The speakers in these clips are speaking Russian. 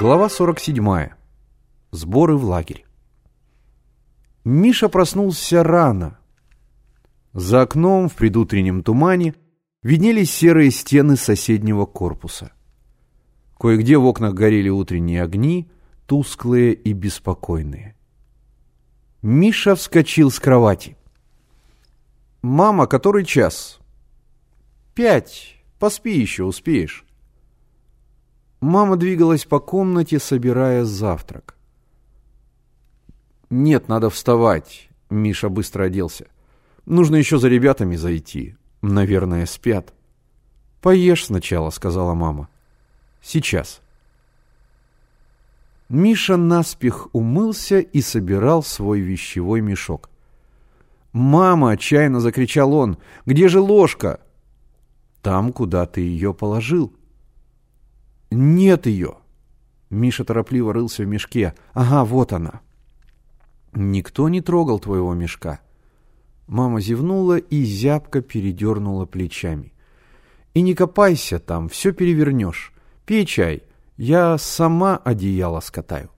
Глава 47. Сборы в лагерь. Миша проснулся рано. За окном в предутреннем тумане виднелись серые стены соседнего корпуса. Кое-где в окнах горели утренние огни, тусклые и беспокойные. Миша вскочил с кровати. «Мама, который час?» «Пять. Поспи еще, успеешь». Мама двигалась по комнате, собирая завтрак. «Нет, надо вставать», — Миша быстро оделся. «Нужно еще за ребятами зайти. Наверное, спят». «Поешь сначала», — сказала мама. «Сейчас». Миша наспех умылся и собирал свой вещевой мешок. «Мама!» — отчаянно закричал он. «Где же ложка?» «Там, куда ты ее положил». Нет ее. Миша торопливо рылся в мешке. Ага, вот она. Никто не трогал твоего мешка. Мама зевнула и зябко передернула плечами. И не копайся там, все перевернешь. Пей чай, я сама одеяло скатаю.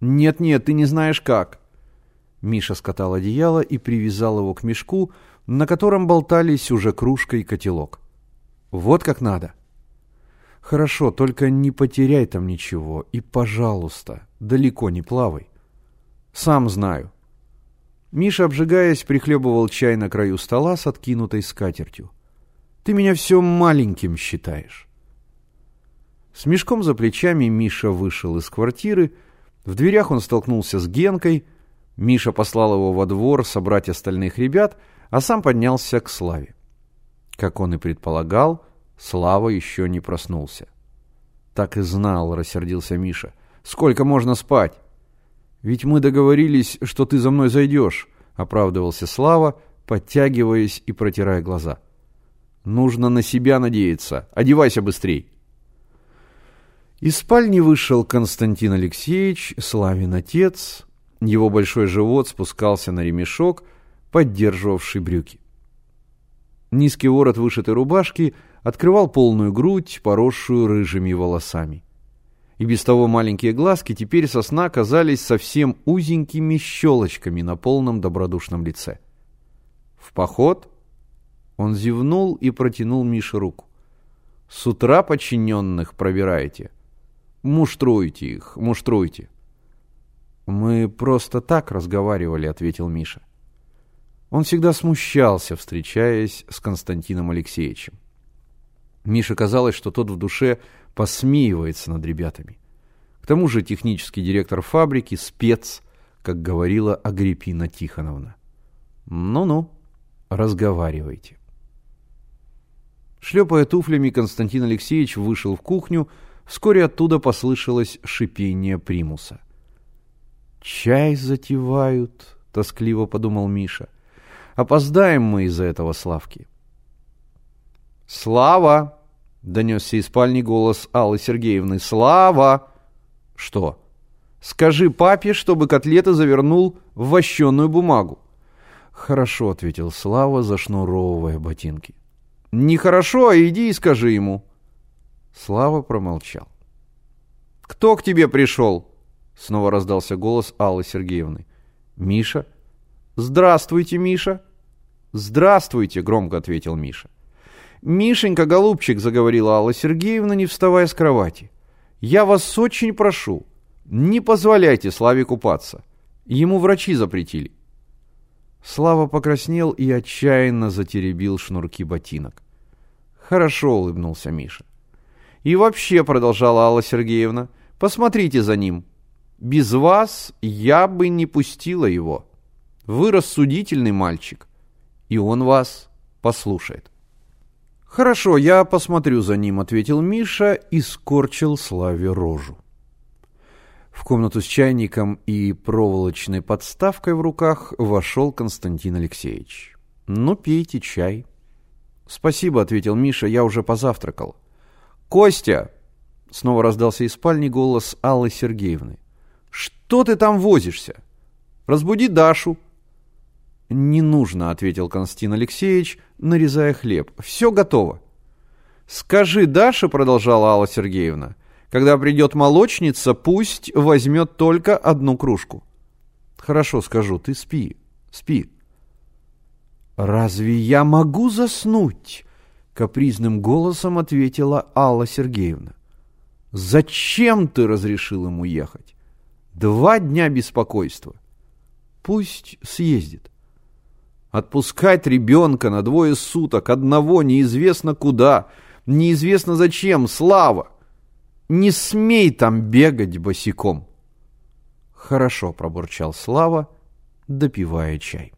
Нет-нет, ты не знаешь как. Миша скатал одеяло и привязал его к мешку, на котором болтались уже кружка и котелок. Вот как надо. — Хорошо, только не потеряй там ничего. И, пожалуйста, далеко не плавай. Сам знаю. Миша, обжигаясь, прихлебывал чай на краю стола с откинутой скатертью. Ты меня все маленьким считаешь. С мешком за плечами Миша вышел из квартиры. В дверях он столкнулся с Генкой. Миша послал его во двор собрать остальных ребят, а сам поднялся к Славе. Как он и предполагал, Слава еще не проснулся. Так и знал, рассердился Миша. Сколько можно спать? Ведь мы договорились, что ты за мной зайдешь, оправдывался Слава, подтягиваясь и протирая глаза. Нужно на себя надеяться. Одевайся быстрей. Из спальни вышел Константин Алексеевич, Славин отец. Его большой живот спускался на ремешок, поддерживавший брюки. Низкий ворот вышитой рубашки открывал полную грудь, поросшую рыжими волосами. И без того маленькие глазки теперь со сна казались совсем узенькими щелочками на полном добродушном лице. «В поход?» Он зевнул и протянул Мише руку. «С утра подчиненных пробираете? Муштруйте их, муштруйте». «Мы просто так разговаривали», — ответил Миша. Он всегда смущался, встречаясь с Константином Алексеевичем. Мише казалось, что тот в душе посмеивается над ребятами. К тому же технический директор фабрики – спец, как говорила Агриппина Тихоновна. Ну-ну, разговаривайте. Шлепая туфлями, Константин Алексеевич вышел в кухню, вскоре оттуда послышалось шипение примуса. «Чай затевают», — тоскливо подумал Миша. «Опоздаем мы из-за этого Славки». «Слава!» Донесся из спальни голос Аллы Сергеевны. «Слава!» «Что?» «Скажи папе, чтобы котлеты завернул в вощеную бумагу». «Хорошо», — ответил Слава, зашнуровывая ботинки. «Нехорошо, а иди и скажи ему». Слава промолчал. «Кто к тебе пришел?» Снова раздался голос Аллы Сергеевны. «Миша?» «Здравствуйте, Миша!» «Здравствуйте!» — громко ответил Миша. «Мишенька, голубчик», — заговорила Алла Сергеевна, не вставая с кровати, — «я вас очень прошу, не позволяйте Славе купаться. Ему врачи запретили». Слава покраснел и отчаянно затеребил шнурки ботинок. «Хорошо», — улыбнулся Миша. «И вообще», — продолжала Алла Сергеевна, — «посмотрите за ним. Без вас я бы не пустила его. Вы рассудительный мальчик, и он вас послушает». «Хорошо, я посмотрю за ним», — ответил Миша и скорчил Славе рожу. В комнату с чайником и проволочной подставкой в руках вошел Константин Алексеевич. «Ну, пейте чай». «Спасибо», — ответил Миша, — «я уже позавтракал». «Костя!» — снова раздался из спальни голос Аллы Сергеевны. «Что ты там возишься? Разбуди Дашу». «Не нужно», — ответил Константин Алексеевич, нарезая хлеб. «Все готово». «Скажи, Даша», — продолжала Алла Сергеевна, Когда придет молочница, пусть возьмет только одну кружку. Хорошо, скажу, ты спи, спи. Разве я могу заснуть? Капризным голосом ответила Алла Сергеевна. Зачем ты разрешил ему ехать? Два дня беспокойства. Пусть съездит. Отпускать ребенка на двое суток, одного неизвестно куда, неизвестно зачем, слава. Не смей там бегать босиком. Хорошо, пробурчал Слава, допивая чай.